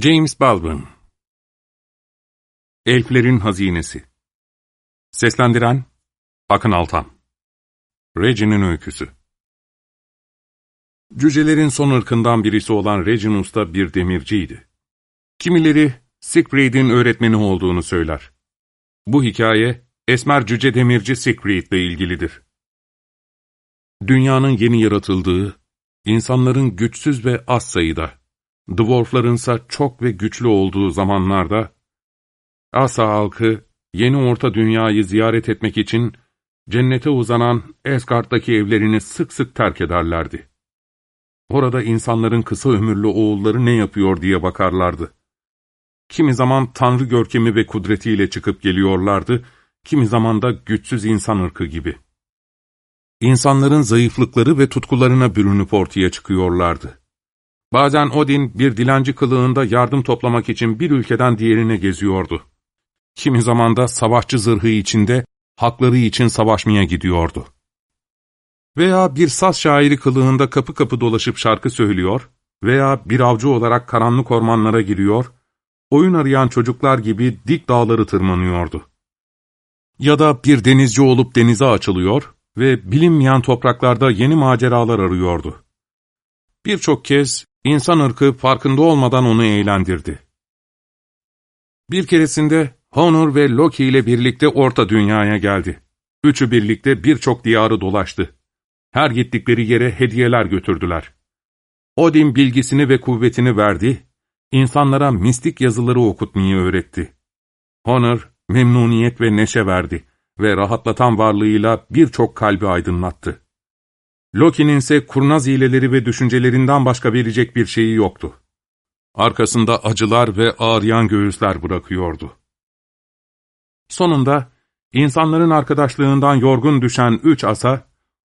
James Baldwin Elflerin Hazinesi Seslendiren Akın Altan Regin'in Öyküsü Cücelerin son ırkından birisi olan Regin Usta bir demirciydi. Kimileri Siegfried'in öğretmeni olduğunu söyler. Bu hikaye Esmer Cüce Demirci Siegfried ile ilgilidir. Dünyanın yeni yaratıldığı, insanların güçsüz ve az sayıda, Dwarflarınsa çok ve güçlü olduğu zamanlarda, Asa halkı yeni orta dünyayı ziyaret etmek için cennete uzanan Esgard'daki evlerini sık sık terk ederlerdi. Orada insanların kısa ömürlü oğulları ne yapıyor diye bakarlardı. Kimi zaman tanrı görkemi ve kudretiyle çıkıp geliyorlardı, kimi zaman da güçsüz insan ırkı gibi. İnsanların zayıflıkları ve tutkularına bürünüp ortaya çıkıyorlardı. Bazen Odin bir dilenci kılığında yardım toplamak için bir ülkeden diğerine geziyordu. Kimi zaman da savaşçı zırhı içinde hakları için savaşmaya gidiyordu. Veya bir saz şairi kılığında kapı kapı dolaşıp şarkı söylüyor veya bir avcı olarak karanlık ormanlara giriyor, oyun arayan çocuklar gibi dik dağları tırmanıyordu. Ya da bir denizci olup denize açılıyor ve bilinmeyen topraklarda yeni maceralar arıyordu. Birçok kez insan ırkı farkında olmadan onu eğlendirdi. Bir keresinde Honor ve Loki ile birlikte Orta Dünya'ya geldi. Üçü birlikte birçok diyarı dolaştı. Her gittikleri yere hediyeler götürdüler. Odin bilgisini ve kuvvetini verdi, insanlara mistik yazıları okutmayı öğretti. Honor, memnuniyet ve neşe verdi ve rahatlatan varlığıyla birçok kalbi aydınlattı. Loki'nin ise kurnaz hileleri ve düşüncelerinden başka verecek bir şeyi yoktu. Arkasında acılar ve ağrıyan göğüsler bırakıyordu. Sonunda, insanların arkadaşlığından yorgun düşen üç asa,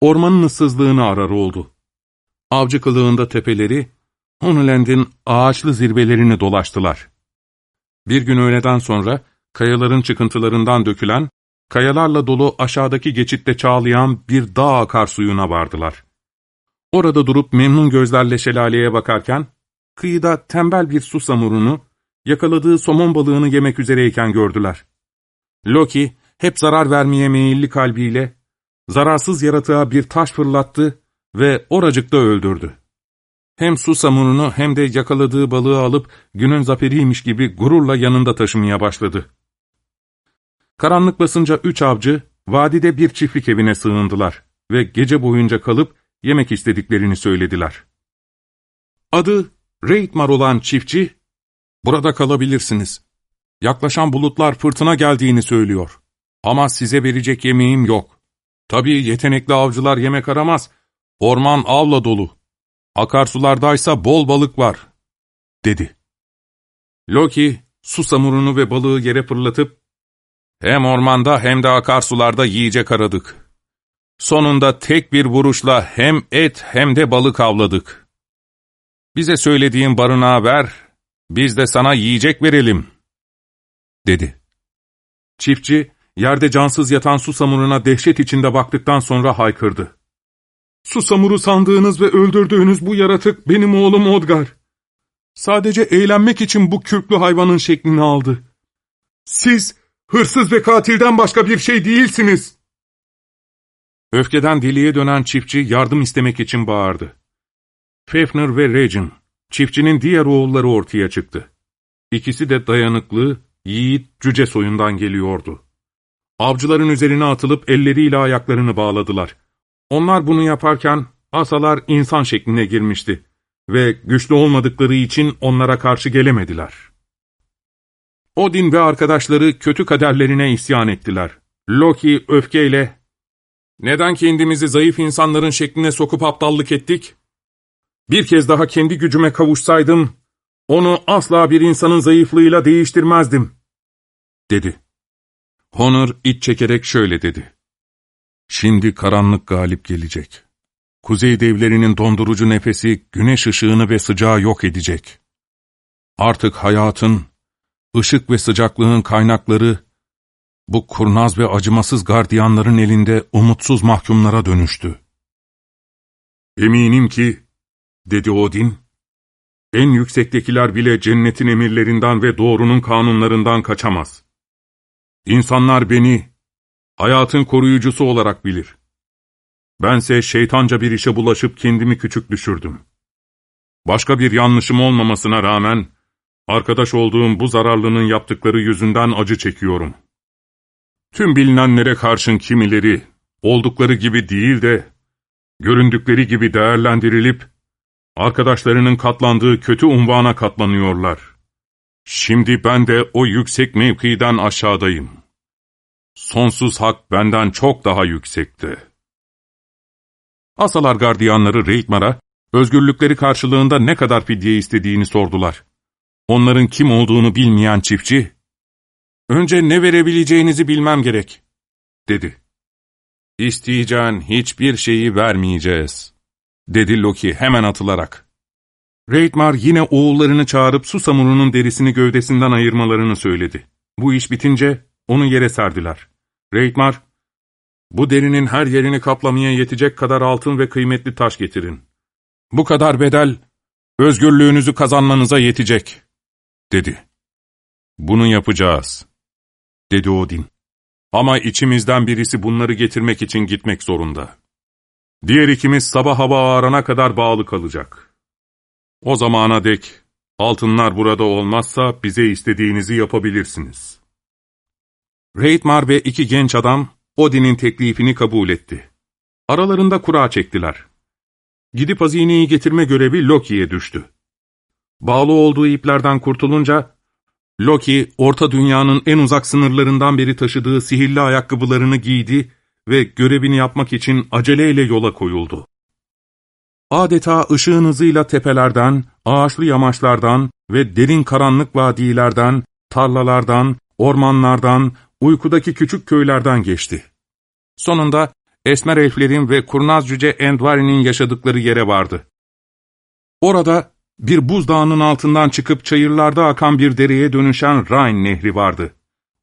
ormanın ıssızlığını arar oldu. Avcı kılığında tepeleri, Hunulend'in ağaçlı zirvelerini dolaştılar. Bir gün öğleden sonra, kayaların çıkıntılarından dökülen, kayalarla dolu aşağıdaki geçitte çağlayan bir dağ akarsuyuna vardılar. Orada durup memnun gözlerle şelaleye bakarken, kıyıda tembel bir su samurunu, yakaladığı somon balığını yemek üzereyken gördüler. Loki, hep zarar vermeye meyilli kalbiyle, zararsız yaratığa bir taş fırlattı ve oracıkta öldürdü. Hem su samurunu hem de yakaladığı balığı alıp günün zaferiymiş gibi gururla yanında taşımaya başladı. Karanlık basınca üç avcı, vadide bir çiftlik evine sığındılar ve gece boyunca kalıp yemek istediklerini söylediler. Adı Reitmar olan çiftçi, ''Burada kalabilirsiniz. Yaklaşan bulutlar fırtına geldiğini söylüyor. Ama size verecek yemeğim yok. Tabii yetenekli avcılar yemek aramaz. Orman avla dolu. Akarsulardaysa bol balık var.'' dedi. Loki, su samurunu ve balığı yere fırlatıp, ''Hem ormanda hem de akarsularda yiyecek aradık. Sonunda tek bir vuruşla hem et hem de balık avladık. Bize söylediğin barınağı ver, biz de sana yiyecek verelim.'' dedi. Çiftçi, yerde cansız yatan susamuruna dehşet içinde baktıktan sonra haykırdı. Susamuru sandığınız ve öldürdüğünüz bu yaratık benim oğlum Odgar. Sadece eğlenmek için bu kürklü hayvanın şeklini aldı. Siz hırsız ve katilden başka bir şey değilsiniz. Öfkeden deliye dönen çiftçi yardım istemek için bağırdı. Fafner ve Regin, çiftçinin diğer oğulları ortaya çıktı. İkisi de dayanıklı, yiğit cüce soyundan geliyordu. Avcıların üzerine atılıp elleriyle ayaklarını bağladılar. Onlar bunu yaparken asalar insan şekline girmişti ve güçlü olmadıkları için onlara karşı gelemediler. Odin ve arkadaşları kötü kaderlerine isyan ettiler. Loki öfkeyle, ''Neden kendimizi zayıf insanların şekline sokup aptallık ettik? Bir kez daha kendi gücüme kavuşsaydım, onu asla bir insanın zayıflığıyla değiştirmezdim.'' dedi. Honor iç çekerek şöyle dedi. Şimdi karanlık galip gelecek. Kuzey devlerinin dondurucu nefesi güneş ışığını ve sıcağı yok edecek. Artık hayatın, ışık ve sıcaklığın kaynakları, bu kurnaz ve acımasız gardiyanların elinde umutsuz mahkumlara dönüştü. Eminim ki, dedi Odin, En yüksektekiler bile cennetin emirlerinden ve doğrunun kanunlarından kaçamaz. İnsanlar beni, hayatın koruyucusu olarak bilir. Bense şeytanca bir işe bulaşıp kendimi küçük düşürdüm. Başka bir yanlışım olmamasına rağmen, arkadaş olduğum bu zararlının yaptıkları yüzünden acı çekiyorum. Tüm bilinenlere karşın kimileri, oldukları gibi değil de, göründükleri gibi değerlendirilip, arkadaşlarının katlandığı kötü unvana katlanıyorlar. Şimdi ben de o yüksek mevkiden aşağıdayım. Sonsuz hak benden çok daha yüksekte. Asalar gardiyanları Reitmar'a, özgürlükleri karşılığında ne kadar fidye istediğini sordular. Onların kim olduğunu bilmeyen çiftçi, ''Önce ne verebileceğinizi bilmem gerek.'' dedi. ''İsteyeceğin hiçbir şeyi vermeyeceğiz.'' dedi Loki hemen atılarak. Reitmar yine oğullarını çağırıp Susamur'un derisini gövdesinden ayırmalarını söyledi. Bu iş bitince onu yere serdiler. Reitmar, ''Bu derinin her yerini kaplamaya yetecek kadar altın ve kıymetli taş getirin. Bu kadar bedel, özgürlüğünüzü kazanmanıza yetecek.'' Dedi. ''Bunu yapacağız.'' dedi Odin. ''Ama içimizden birisi bunları getirmek için gitmek zorunda. Diğer ikimiz sabah hava ağarana kadar bağlı kalacak. O zamana dek altınlar burada olmazsa bize istediğinizi yapabilirsiniz.'' Reitmar ve iki genç adam Odin'in teklifini kabul etti. Aralarında kura çektiler. Gidip hazineyi getirme görevi Loki'ye düştü. Bağlı olduğu iplerden kurtulunca, Loki, Orta Dünya'nın en uzak sınırlarından beri taşıdığı sihirli ayakkabılarını giydi ve görevini yapmak için aceleyle yola koyuldu. Adeta ışığın hızıyla tepelerden, ağaçlı yamaçlardan ve derin karanlık vadilerden, tarlalardan, ormanlardan, uykudaki küçük köylerden geçti. Sonunda Esmer Elflerin ve Kurnaz Cüce Endvari'nin yaşadıkları yere vardı. Orada bir buzdağının altından çıkıp çayırlarda akan bir dereye dönüşen Rhine nehri vardı.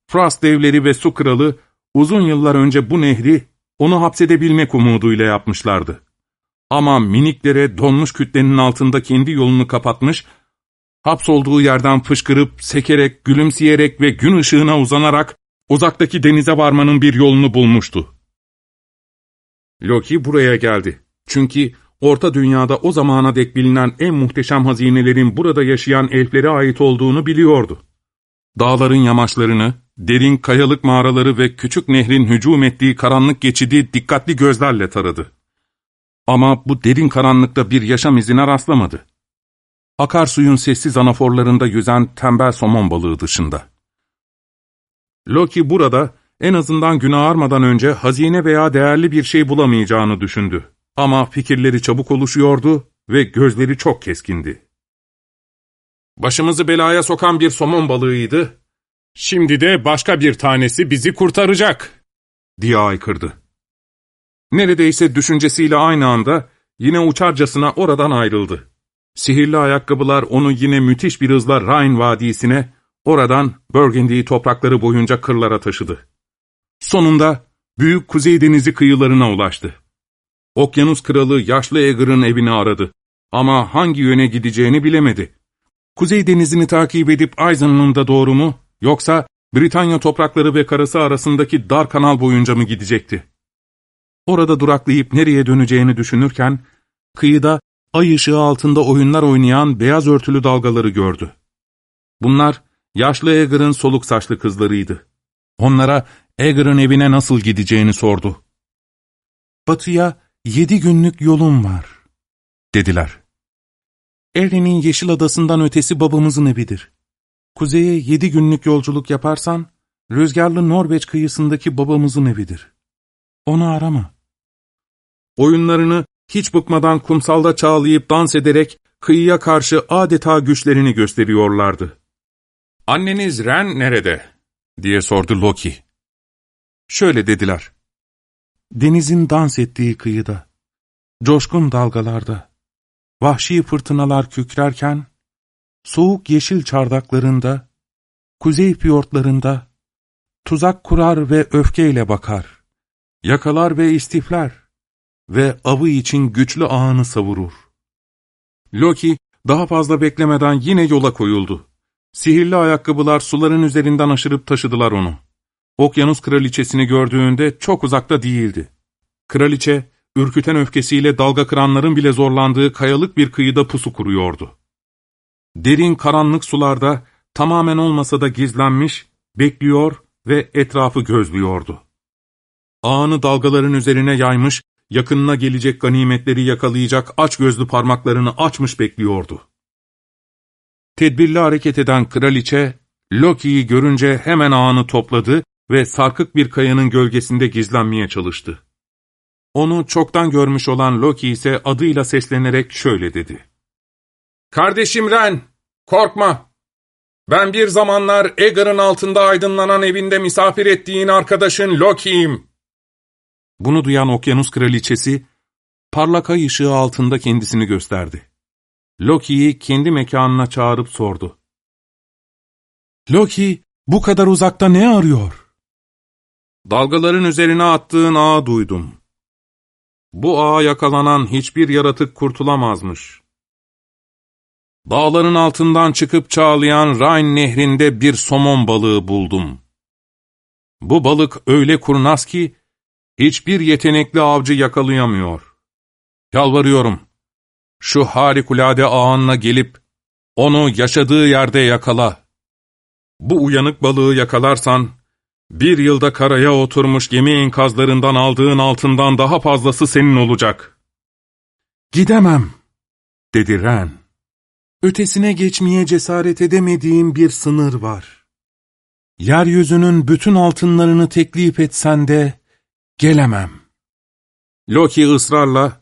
Frost devleri ve su kralı uzun yıllar önce bu nehri onu hapsedebilmek umuduyla yapmışlardı. Ama miniklere donmuş kütlenin altında kendi yolunu kapatmış, hapsolduğu yerden fışkırıp, sekerek, gülümseyerek ve gün ışığına uzanarak uzaktaki denize varmanın bir yolunu bulmuştu. Loki buraya geldi. Çünkü Orta Dünya'da o zamana dek bilinen en muhteşem hazinelerin burada yaşayan elflere ait olduğunu biliyordu. Dağların yamaçlarını, derin kayalık mağaraları ve küçük nehrin hücum ettiği karanlık geçidi dikkatli gözlerle taradı. Ama bu derin karanlıkta bir yaşam izine rastlamadı. Akarsuyun sessiz anaforlarında yüzen tembel somon balığı dışında. Loki burada en azından gün ağarmadan önce hazine veya değerli bir şey bulamayacağını düşündü. Ama fikirleri çabuk oluşuyordu ve gözleri çok keskindi. Başımızı belaya sokan bir somon balığıydı. Şimdi de başka bir tanesi bizi kurtaracak, diye aykırdı. Neredeyse düşüncesiyle aynı anda yine uçarcasına oradan ayrıldı. Sihirli ayakkabılar onu yine müthiş bir hızla Rhine Vadisi'ne, oradan Burgundy toprakları boyunca kırlara taşıdı. Sonunda Büyük Kuzey Denizi kıyılarına ulaştı. Okyanus kralı yaşlı Aeger'ın evini aradı. Ama hangi yöne gideceğini bilemedi. Kuzey denizini takip edip Eisenland'a doğru mu, yoksa Britanya toprakları ve karası arasındaki dar kanal boyunca mı gidecekti? Orada duraklayıp nereye döneceğini düşünürken, kıyıda ay ışığı altında oyunlar oynayan beyaz örtülü dalgaları gördü. Bunlar, yaşlı Aeger'ın soluk saçlı kızlarıydı. Onlara Aeger'ın evine nasıl gideceğini sordu. Batıya yedi günlük yolum var, dediler. Erin'in Yeşil Adası'ndan ötesi babamızın evidir. Kuzeye yedi günlük yolculuk yaparsan, rüzgarlı Norveç kıyısındaki babamızın evidir. Onu arama. Oyunlarını hiç bıkmadan kumsalda çağlayıp dans ederek kıyıya karşı adeta güçlerini gösteriyorlardı. ''Anneniz Ren nerede?'' diye sordu Loki. Şöyle dediler. Denizin dans ettiği kıyıda, coşkun dalgalarda, vahşi fırtınalar kükrerken, soğuk yeşil çardaklarında, kuzey fiyortlarında, tuzak kurar ve öfkeyle bakar, yakalar ve istifler ve avı için güçlü ağını savurur. Loki, Daha fazla beklemeden yine yola koyuldu. Sihirli ayakkabılar suların üzerinden aşırıp taşıdılar onu. Okyanus kraliçesini gördüğünde çok uzakta değildi. Kraliçe, ürküten öfkesiyle dalga kıranların bile zorlandığı kayalık bir kıyıda pusu kuruyordu. Derin karanlık sularda tamamen olmasa da gizlenmiş, bekliyor ve etrafı gözlüyordu. Ağını dalgaların üzerine yaymış, yakınına gelecek ganimetleri yakalayacak aç gözlü parmaklarını açmış bekliyordu. Tedbirli hareket eden kraliçe, Loki'yi görünce hemen ağını topladı ve sarkık bir kayanın gölgesinde gizlenmeye çalıştı. Onu çoktan görmüş olan Loki ise adıyla seslenerek şöyle dedi. ''Kardeşim Ren, korkma. Ben bir zamanlar Egar'ın altında aydınlanan evinde misafir ettiğin arkadaşın Loki'yim.'' Bunu duyan okyanus kraliçesi, parlak ay ışığı altında kendisini gösterdi. Loki'yi kendi mekanına çağırıp sordu. ''Loki, bu kadar uzakta ne arıyor?'' ''Dalgaların üzerine attığın ağı duydum. Bu ağa yakalanan hiçbir yaratık kurtulamazmış. Dağların altından çıkıp çağlayan Rhine nehrinde bir somon balığı buldum. Bu balık öyle kurnaz ki, hiçbir yetenekli avcı yakalayamıyor. Yalvarıyorum, şu harikulade ağınla gelip, onu yaşadığı yerde yakala. Bu uyanık balığı yakalarsan, bir yılda karaya oturmuş gemi enkazlarından aldığın altından daha fazlası senin olacak. Gidemem, dedi Ren. Ötesine geçmeye cesaret edemediğim bir sınır var. Yeryüzünün bütün altınlarını teklif etsen de gelemem. Loki ısrarla,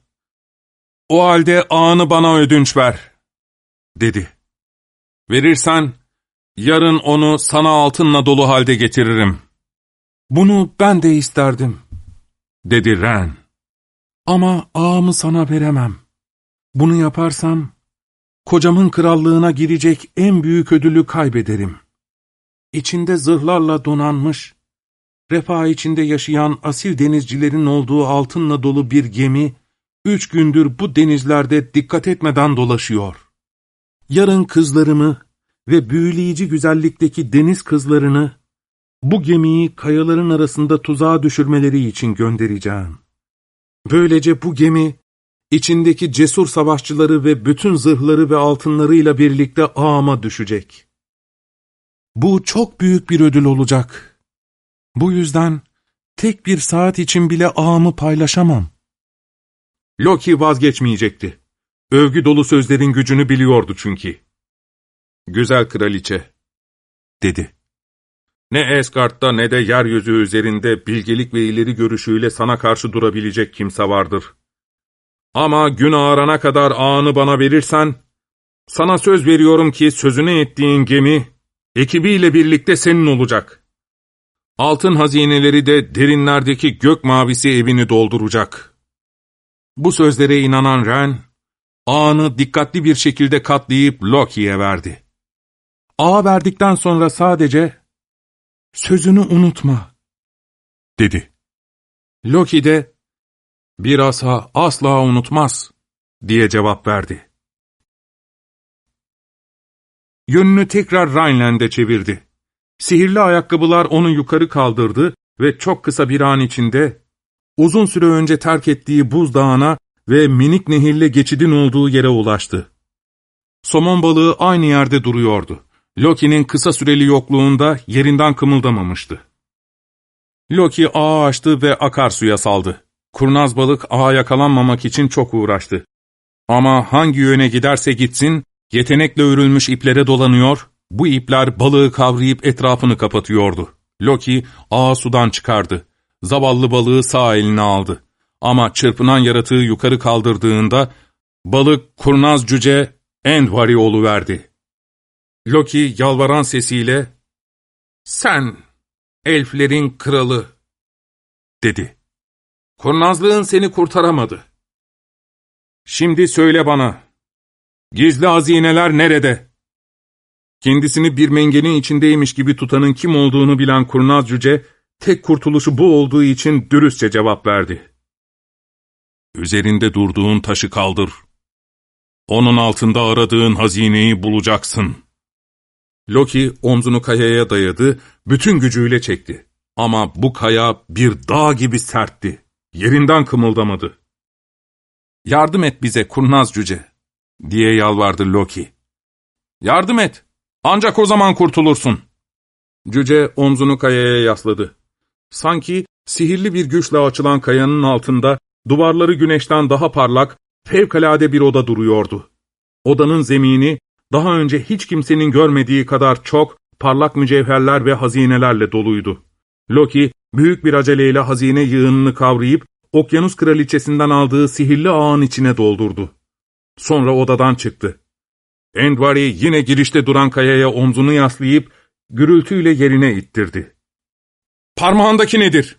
o halde ağını bana ödünç ver, dedi. Verirsen, yarın onu sana altınla dolu halde getiririm. Bunu ben de isterdim, dedi Ren. Ama ağamı sana veremem. Bunu yaparsam, kocamın krallığına girecek en büyük ödülü kaybederim. İçinde zırhlarla donanmış, refah içinde yaşayan asil denizcilerin olduğu altınla dolu bir gemi, üç gündür bu denizlerde dikkat etmeden dolaşıyor. Yarın kızlarımı ve büyüleyici güzellikteki deniz kızlarını, bu gemiyi kayaların arasında tuzağa düşürmeleri için göndereceğim. Böylece bu gemi, içindeki cesur savaşçıları ve bütün zırhları ve altınlarıyla birlikte ağıma düşecek. Bu çok büyük bir ödül olacak. Bu yüzden tek bir saat için bile ağımı paylaşamam. Loki vazgeçmeyecekti. Övgü dolu sözlerin gücünü biliyordu çünkü. Güzel kraliçe, dedi. Ne Esgard'da ne de yeryüzü üzerinde bilgelik ve ileri görüşüyle sana karşı durabilecek kimse vardır. Ama gün ağarana kadar ağını bana verirsen, sana söz veriyorum ki sözüne ettiğin gemi, ekibiyle birlikte senin olacak. Altın hazineleri de derinlerdeki gök mavisi evini dolduracak. Bu sözlere inanan Ren, ağını dikkatli bir şekilde katlayıp Loki'ye verdi. Ağa verdikten sonra sadece, sözünü unutma, dedi. Loki de, bir asa asla unutmaz, diye cevap verdi. Yönünü tekrar Rhineland'e çevirdi. Sihirli ayakkabılar onu yukarı kaldırdı ve çok kısa bir an içinde, uzun süre önce terk ettiği buzdağına ve minik nehirle geçidin olduğu yere ulaştı. Somon balığı aynı yerde duruyordu. Loki'nin kısa süreli yokluğunda yerinden kımıldamamıştı. Loki ağı açtı ve akarsuya saldı. Kurnaz balık ağa yakalanmamak için çok uğraştı. Ama hangi yöne giderse gitsin, yetenekle örülmüş iplere dolanıyor, bu ipler balığı kavrayıp etrafını kapatıyordu. Loki ağı sudan çıkardı. Zavallı balığı sağ eline aldı. Ama çırpınan yaratığı yukarı kaldırdığında, balık kurnaz cüce Endvari verdi. Loki yalvaran sesiyle, ''Sen, elflerin kralı'' dedi. ''Kurnazlığın seni kurtaramadı. Şimdi söyle bana, gizli hazineler nerede?'' Kendisini bir mengenin içindeymiş gibi tutanın kim olduğunu bilen kurnaz cüce, tek kurtuluşu bu olduğu için dürüstçe cevap verdi. ''Üzerinde durduğun taşı kaldır.'' Onun altında aradığın hazineyi bulacaksın. Loki omzunu kayaya dayadı, bütün gücüyle çekti. Ama bu kaya bir dağ gibi sertti. Yerinden kımıldamadı. ''Yardım et bize kurnaz cüce.'' diye yalvardı Loki. ''Yardım et, ancak o zaman kurtulursun.'' Cüce omzunu kayaya yasladı. Sanki sihirli bir güçle açılan kayanın altında duvarları güneşten daha parlak, fevkalade bir oda duruyordu. Odanın zemini daha önce hiç kimsenin görmediği kadar çok parlak mücevherler ve hazinelerle doluydu. Loki büyük bir aceleyle hazine yığınını kavrayıp okyanus kraliçesinden aldığı sihirli ağın içine doldurdu. Sonra odadan çıktı. Endvari yine girişte duran kayaya omzunu yaslayıp gürültüyle yerine ittirdi. ''Parmağındaki nedir?''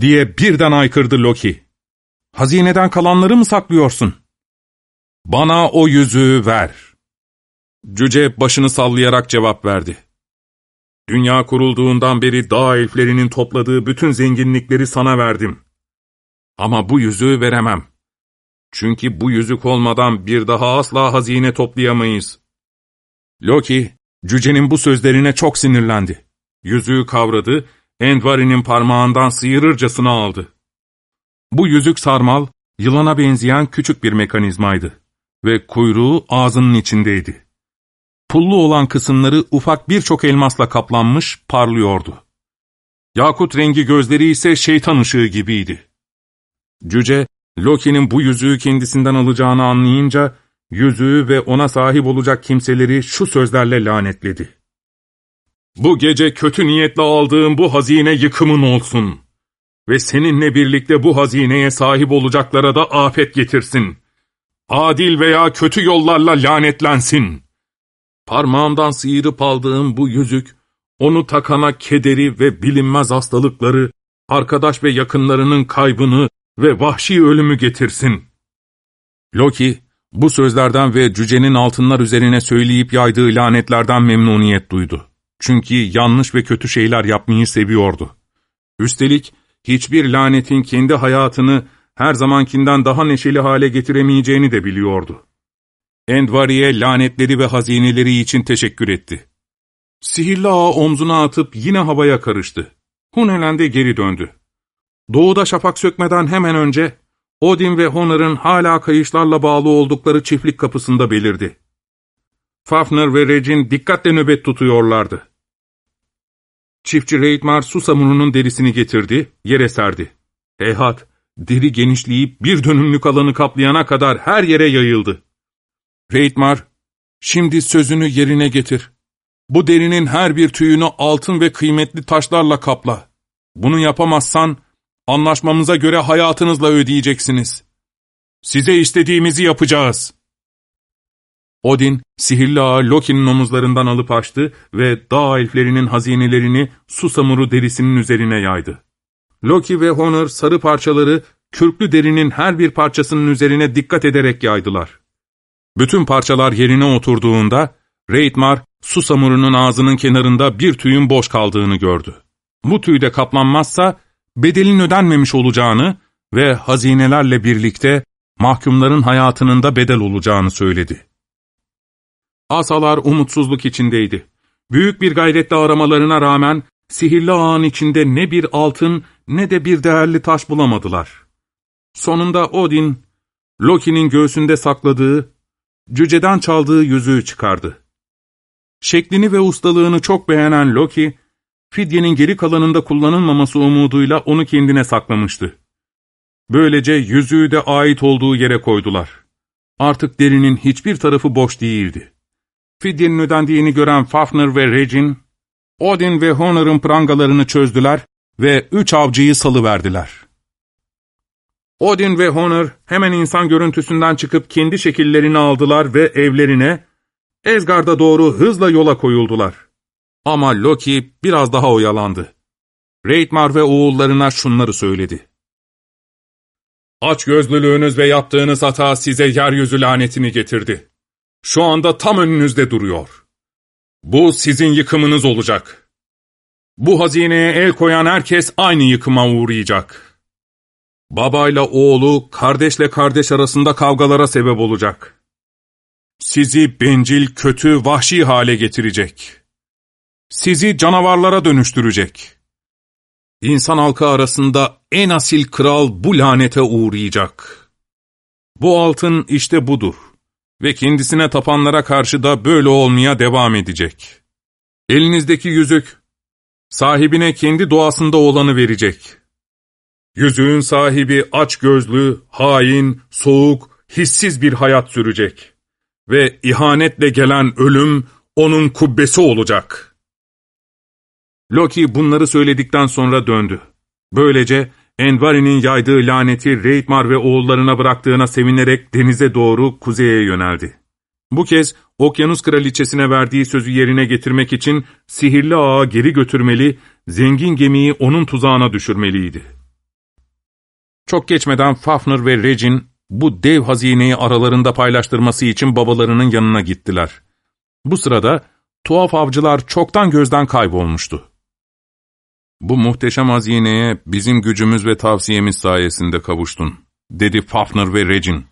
diye birden aykırdı Loki. ''Hazineden kalanları mı saklıyorsun?'' ''Bana o yüzüğü ver.'' Cüce başını sallayarak cevap verdi. ''Dünya kurulduğundan beri dağ elflerinin topladığı bütün zenginlikleri sana verdim. Ama bu yüzüğü veremem. Çünkü bu yüzük olmadan bir daha asla hazine toplayamayız.'' Loki, cücenin bu sözlerine çok sinirlendi. Yüzüğü kavradı, Endvari'nin parmağından sıyırırcasına aldı. Bu yüzük sarmal, yılana benzeyen küçük bir mekanizmaydı ve kuyruğu ağzının içindeydi. Pullu olan kısımları ufak birçok elmasla kaplanmış, parlıyordu. Yakut rengi gözleri ise şeytan ışığı gibiydi. Cüce, Loki'nin bu yüzüğü kendisinden alacağını anlayınca, yüzüğü ve ona sahip olacak kimseleri şu sözlerle lanetledi. Bu gece kötü niyetle aldığım bu hazine yıkımın olsun. Ve seninle birlikte bu hazineye sahip olacaklara da afet getirsin. Adil veya kötü yollarla lanetlensin. Parmağımdan sıyırıp aldığım bu yüzük, onu takana kederi ve bilinmez hastalıkları, arkadaş ve yakınlarının kaybını ve vahşi ölümü getirsin. Loki, bu sözlerden ve cücenin altınlar üzerine söyleyip yaydığı lanetlerden memnuniyet duydu. Çünkü yanlış ve kötü şeyler yapmayı seviyordu. Üstelik hiçbir lanetin kendi hayatını her zamankinden daha neşeli hale getiremeyeceğini de biliyordu. Endvari'ye lanetleri ve hazineleri için teşekkür etti. Sihirli ağa omzuna atıp yine havaya karıştı. Hunelend'e geri döndü. Doğuda şafak sökmeden hemen önce Odin ve Honor'ın hala kayışlarla bağlı oldukları çiftlik kapısında belirdi. Fafner ve Regin dikkatle nöbet tutuyorlardı. Çiftçi Reitmar susamurunun derisini getirdi, yere serdi. Heyhat, deri genişleyip bir dönümlük alanı kaplayana kadar her yere yayıldı. Reitmar, şimdi sözünü yerine getir. Bu derinin her bir tüyünü altın ve kıymetli taşlarla kapla. Bunu yapamazsan, anlaşmamıza göre hayatınızla ödeyeceksiniz. Size istediğimizi yapacağız.'' Odin, sihirli ağı Loki'nin omuzlarından alıp açtı ve dağ elflerinin hazinelerini susamuru derisinin üzerine yaydı. Loki ve Honor sarı parçaları kürklü derinin her bir parçasının üzerine dikkat ederek yaydılar. Bütün parçalar yerine oturduğunda, Reitmar, susamurunun ağzının kenarında bir tüyün boş kaldığını gördü. Bu tüy de kaplanmazsa, bedelin ödenmemiş olacağını ve hazinelerle birlikte mahkumların hayatının da bedel olacağını söyledi. Asalar umutsuzluk içindeydi. Büyük bir gayretle aramalarına rağmen sihirli ağın içinde ne bir altın ne de bir değerli taş bulamadılar. Sonunda Odin, Loki'nin göğsünde sakladığı, cüceden çaldığı yüzüğü çıkardı. Şeklini ve ustalığını çok beğenen Loki, fidyenin geri kalanında kullanılmaması umuduyla onu kendine saklamıştı. Böylece yüzüğü de ait olduğu yere koydular. Artık derinin hiçbir tarafı boş değildi. Fidyenin ödendiğini gören Fafner ve Regin, Odin ve Honor'un prangalarını çözdüler ve üç avcıyı salıverdiler. Odin ve Honor hemen insan görüntüsünden çıkıp kendi şekillerini aldılar ve evlerine, Ezgard'a doğru hızla yola koyuldular. Ama Loki biraz daha oyalandı. Reitmar ve oğullarına şunları söyledi. Aç gözlülüğünüz ve yaptığınız hata size yeryüzü lanetini getirdi şu anda tam önünüzde duruyor. Bu sizin yıkımınız olacak. Bu hazineye el koyan herkes aynı yıkıma uğrayacak. Babayla oğlu, kardeşle kardeş arasında kavgalara sebep olacak. sizi bencil, kötü, vahşi hale getirecek. Sizi canavarlara dönüştürecek. İnsan halkı arasında en asil kral bu lanete uğrayacak. Bu altın işte budur ve kendisine tapanlara karşı da böyle olmaya devam edecek. Elinizdeki yüzük, sahibine kendi doğasında olanı verecek. Yüzüğün sahibi aç gözlü, hain, soğuk, hissiz bir hayat sürecek. Ve ihanetle gelen ölüm onun kubbesi olacak. Loki bunları söyledikten sonra döndü. Böylece Envari'nin yaydığı laneti Reitmar ve oğullarına bıraktığına sevinerek denize doğru kuzeye yöneldi. Bu kez okyanus kraliçesine verdiği sözü yerine getirmek için sihirli ağa geri götürmeli, zengin gemiyi onun tuzağına düşürmeliydi. Çok geçmeden Fafnir ve Regin bu dev hazineyi aralarında paylaştırması için babalarının yanına gittiler. Bu sırada tuhaf avcılar çoktan gözden kaybolmuştu. ''Bu muhteşem hazineye bizim gücümüz ve tavsiyemiz sayesinde kavuştun.'' dedi Fafnir ve Regin.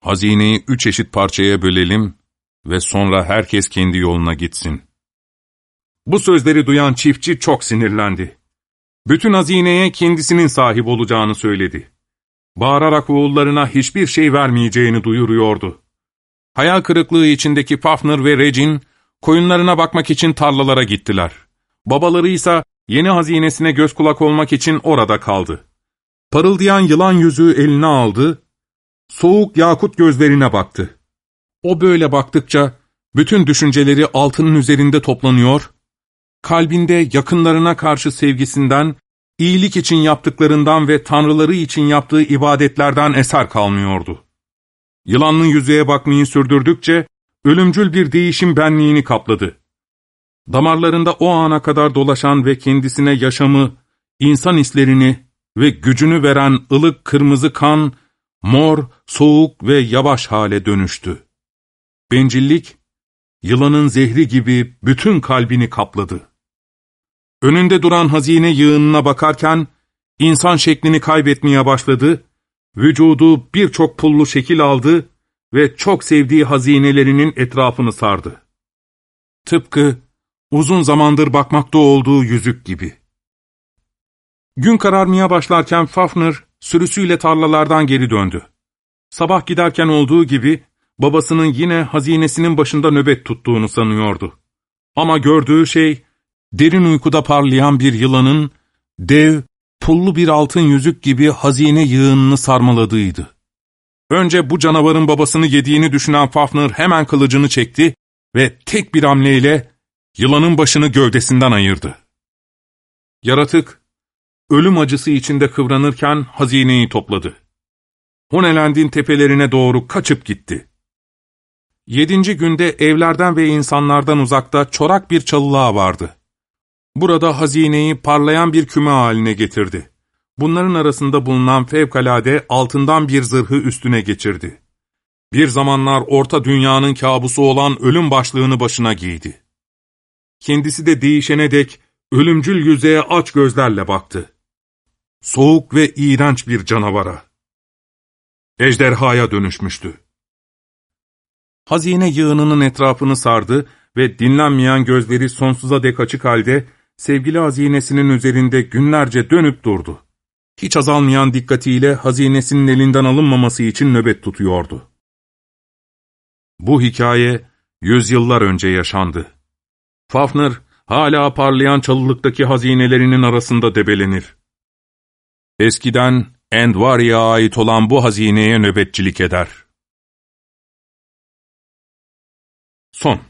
''Hazineyi üç eşit parçaya bölelim ve sonra herkes kendi yoluna gitsin.'' Bu sözleri duyan çiftçi çok sinirlendi. Bütün hazineye kendisinin sahip olacağını söyledi. Bağırarak oğullarına hiçbir şey vermeyeceğini duyuruyordu. Hayal kırıklığı içindeki Fafnir ve Regin, koyunlarına bakmak için tarlalara gittiler. Babaları ise yeni hazinesine göz kulak olmak için orada kaldı. Parıldayan yılan yüzüğü eline aldı, soğuk yakut gözlerine baktı. O böyle baktıkça bütün düşünceleri altının üzerinde toplanıyor, kalbinde yakınlarına karşı sevgisinden, iyilik için yaptıklarından ve tanrıları için yaptığı ibadetlerden eser kalmıyordu. Yılanlı yüzeye bakmayı sürdürdükçe, ölümcül bir değişim benliğini kapladı. Damarlarında o ana kadar dolaşan ve kendisine yaşamı, insan hislerini ve gücünü veren ılık kırmızı kan, mor, soğuk ve yavaş hale dönüştü. Bencillik, yılanın zehri gibi bütün kalbini kapladı. Önünde duran hazine yığınına bakarken, insan şeklini kaybetmeye başladı, vücudu birçok pullu şekil aldı ve çok sevdiği hazinelerinin etrafını sardı. Tıpkı uzun zamandır bakmakta olduğu yüzük gibi. Gün kararmaya başlarken Fafnir sürüsüyle tarlalardan geri döndü. Sabah giderken olduğu gibi babasının yine hazinesinin başında nöbet tuttuğunu sanıyordu. Ama gördüğü şey derin uykuda parlayan bir yılanın dev, pullu bir altın yüzük gibi hazine yığınını sarmaladığıydı. Önce bu canavarın babasını yediğini düşünen Fafnir hemen kılıcını çekti ve tek bir hamleyle yılanın başını gövdesinden ayırdı. Yaratık, ölüm acısı içinde kıvranırken hazineyi topladı. Hunelend'in tepelerine doğru kaçıp gitti. Yedinci günde evlerden ve insanlardan uzakta çorak bir çalılığa vardı. Burada hazineyi parlayan bir küme haline getirdi. Bunların arasında bulunan fevkalade altından bir zırhı üstüne geçirdi. Bir zamanlar orta dünyanın kabusu olan ölüm başlığını başına giydi. Kendisi de değişene dek ölümcül yüzeye aç gözlerle baktı. Soğuk ve iğrenç bir canavara. Ejderhaya dönüşmüştü. Hazine yığınının etrafını sardı ve dinlenmeyen gözleri sonsuza dek açık halde sevgili hazinesinin üzerinde günlerce dönüp durdu. Hiç azalmayan dikkatiyle hazinesinin elinden alınmaması için nöbet tutuyordu. Bu hikaye yüzyıllar önce yaşandı. Fafnir, hala parlayan çalılıktaki hazinelerinin arasında debelenir. Eskiden Endvari'ye ait olan bu hazineye nöbetçilik eder. Son